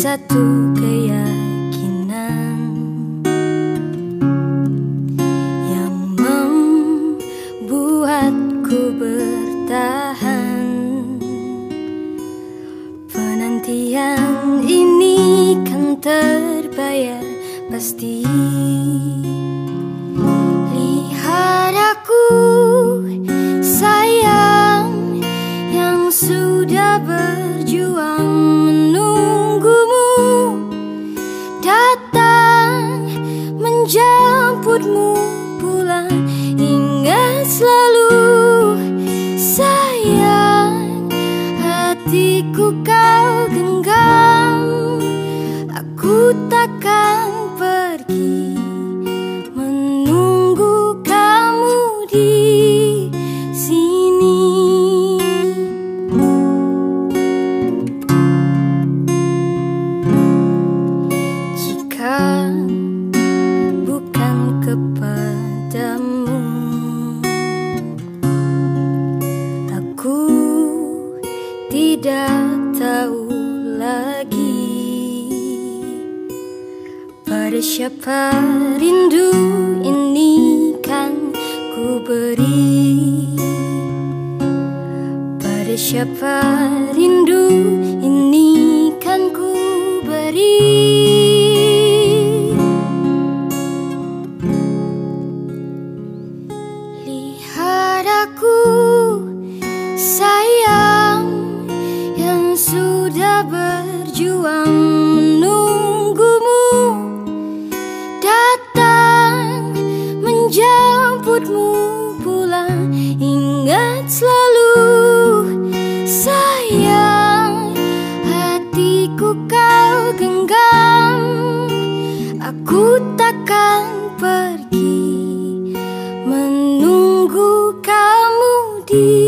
satu keyakinan Yang membuatku bertahan. Penantian ini kan terbayar pasti tidak tahu lagi Pada siapa rindu ini kan ku beri. Pada siapa rindu jemputmu pulang Ingat selalu sayang Hatiku kau genggam Aku takkan pergi Menunggu kamu di